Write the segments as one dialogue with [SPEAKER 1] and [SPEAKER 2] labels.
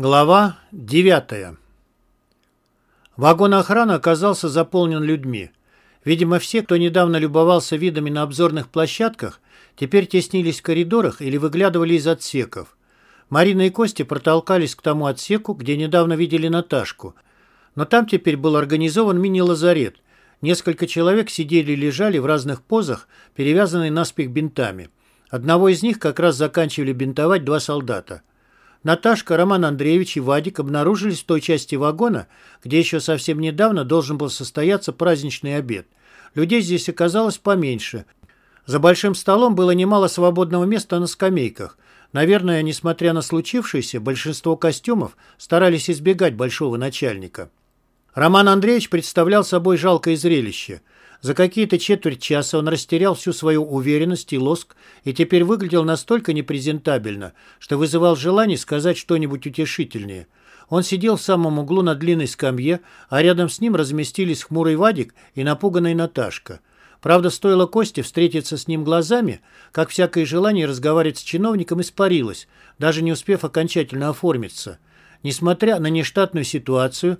[SPEAKER 1] Глава 9. Вагон охраны оказался заполнен людьми. Видимо, все, кто недавно любовался видами на обзорных площадках, теперь теснились в коридорах или выглядывали из отсеков. Марина и Костя протолкались к тому отсеку, где недавно видели Наташку. Но там теперь был организован мини-лазарет. Несколько человек сидели и лежали в разных позах, перевязанные наспех бинтами. Одного из них как раз заканчивали бинтовать два солдата. Наташка, Роман Андреевич и Вадик обнаружились в той части вагона, где еще совсем недавно должен был состояться праздничный обед. Людей здесь оказалось поменьше. За большим столом было немало свободного места на скамейках. Наверное, несмотря на случившееся, большинство костюмов старались избегать большого начальника. Роман Андреевич представлял собой жалкое зрелище – за какие-то четверть часа он растерял всю свою уверенность и лоск и теперь выглядел настолько непрезентабельно, что вызывал желание сказать что-нибудь утешительнее. Он сидел в самом углу на длинной скамье, а рядом с ним разместились хмурый Вадик и напуганная Наташка. Правда, стоило Косте встретиться с ним глазами, как всякое желание разговаривать с чиновником испарилось, даже не успев окончательно оформиться. Несмотря на нештатную ситуацию,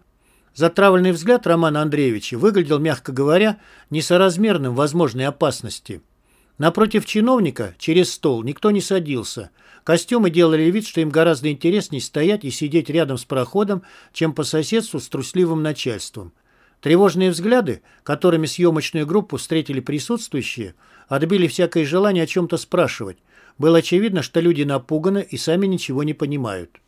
[SPEAKER 1] Затравленный взгляд Романа Андреевича выглядел, мягко говоря, несоразмерным возможной опасности. Напротив чиновника, через стол, никто не садился. Костюмы делали вид, что им гораздо интереснее стоять и сидеть рядом с проходом, чем по соседству с трусливым начальством. Тревожные взгляды, которыми съемочную группу встретили присутствующие, отбили всякое желание о чем-то спрашивать. Было очевидно, что люди напуганы и сами ничего не понимают.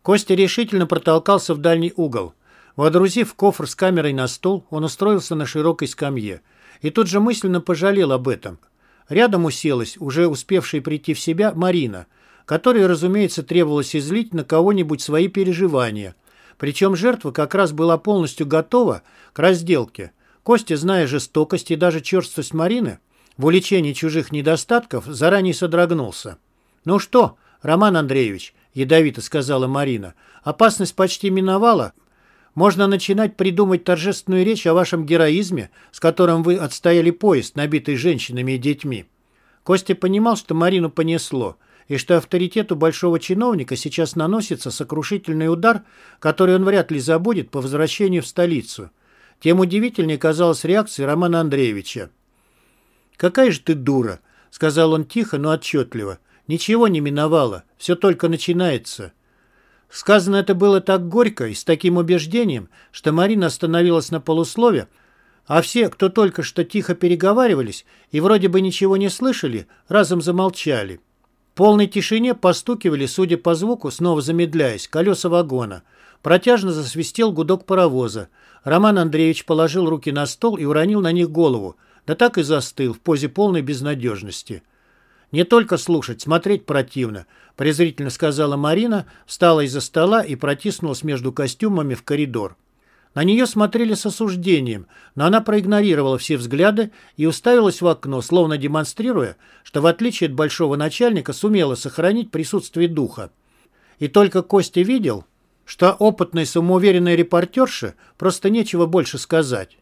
[SPEAKER 1] Костя решительно протолкался в дальний угол. Водрузив кофр с камерой на стол, он устроился на широкой скамье. И тут же мысленно пожалел об этом. Рядом уселась, уже успевшая прийти в себя, Марина, которой, разумеется, требовалось излить на кого-нибудь свои переживания. Причем жертва как раз была полностью готова к разделке. Костя, зная жестокость и даже черствость Марины, в уличении чужих недостатков заранее содрогнулся. «Ну что, Роман Андреевич», — ядовито сказала Марина, — «опасность почти миновала, можно начинать придумать торжественную речь о вашем героизме, с которым вы отстояли поезд, набитый женщинами и детьми. Костя понимал, что Марину понесло, и что авторитету большого чиновника сейчас наносится сокрушительный удар, который он вряд ли забудет по возвращению в столицу. Тем удивительнее казалась реакция Романа Андреевича. «Какая же ты дура!» — сказал он тихо, но отчетливо. «Ничего не миновало, все только начинается». Сказано это было так горько и с таким убеждением, что Марина остановилась на полуслове, а все, кто только что тихо переговаривались и вроде бы ничего не слышали, разом замолчали. В полной тишине постукивали, судя по звуку, снова замедляясь, колеса вагона. Протяжно засвистел гудок паровоза. Роман Андреевич положил руки на стол и уронил на них голову, да так и застыл в позе полной безнадежности. Не только слушать, смотреть противно, презрительно сказала Марина, встала из-за стола и протиснулась между костюмами в коридор. На нее смотрели с осуждением, но она проигнорировала все взгляды и уставилась в окно, словно демонстрируя, что в отличие от большого начальника сумела сохранить присутствие духа. И только Костя видел, что опытной самоуверенной репортерше просто нечего больше сказать.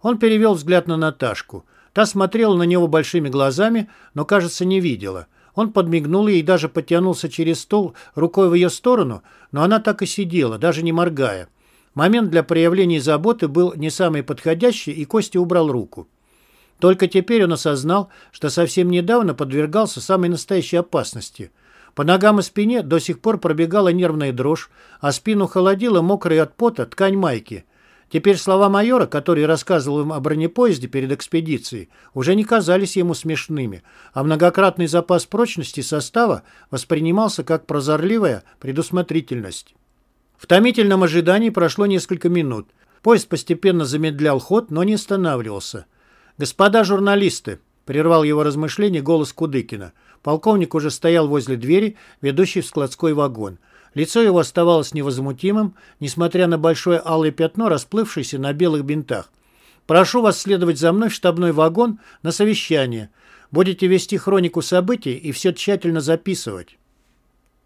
[SPEAKER 1] Он перевел взгляд на Наташку – Та смотрела на него большими глазами, но, кажется, не видела. Он подмигнул ей и даже потянулся через стол рукой в ее сторону, но она так и сидела, даже не моргая. Момент для проявления заботы был не самый подходящий, и Костя убрал руку. Только теперь он осознал, что совсем недавно подвергался самой настоящей опасности. По ногам и спине до сих пор пробегала нервная дрожь, а спину холодила мокрая от пота ткань майки. Теперь слова майора, который рассказывал им о бронепоезде перед экспедицией, уже не казались ему смешными, а многократный запас прочности состава воспринимался как прозорливая предусмотрительность. В томительном ожидании прошло несколько минут. Поезд постепенно замедлял ход, но не останавливался. «Господа журналисты!» — прервал его размышление голос Кудыкина. Полковник уже стоял возле двери, ведущей в складской вагон. Лицо его оставалось невозмутимым, несмотря на большое алое пятно, расплывшееся на белых бинтах. «Прошу вас следовать за мной в штабной вагон на совещание. Будете вести хронику событий и все тщательно записывать».